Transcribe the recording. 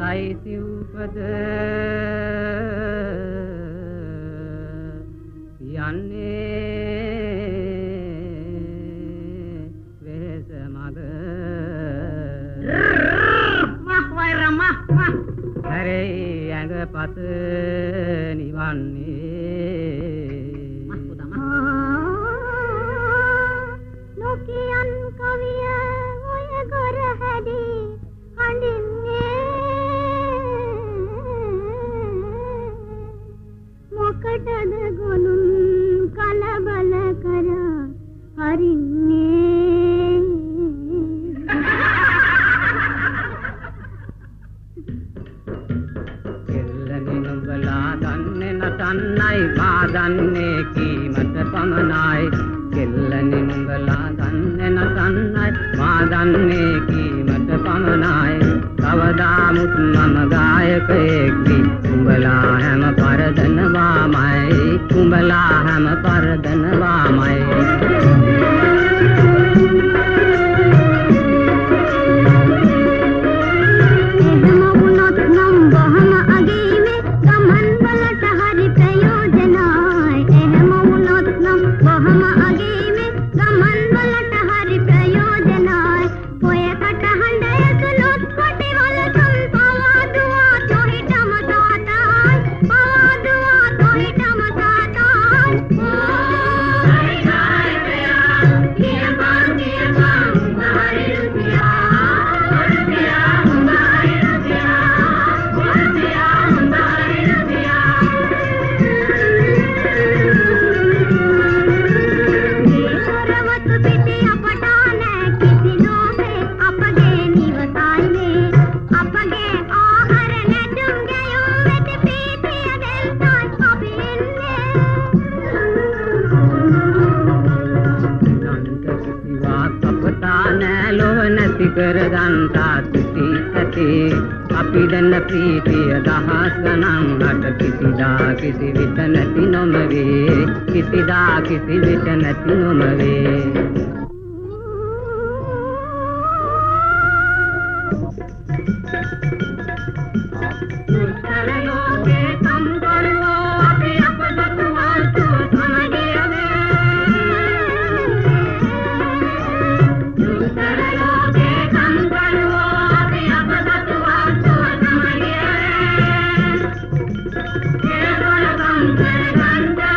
සයිතිව්පද යන්නේ වෙහෙස මග මහවයිර මහ හරේ ඇඟ පත නිවන්නේ කොටන්නයි පාදන්නේ කීමට පමණයි. කෙල්ලනින් බලා දන්නේ නටන්නයි මාදන්නේ කීමට පමණයි. කවදාමුත් මම ගායකයෙක්වි උඹලා හැම පරදනවාමයි උඹලා හැම පරදනවාමයි ඇති කරගන්තා තුති ඇතේ අපි දැන්න ප්‍රීතිය දහස් ගනම් හට කිසිදා කිසි විට නැති නොමවේ. කිසිදා කිසි විට නැති නොමවේ. Anda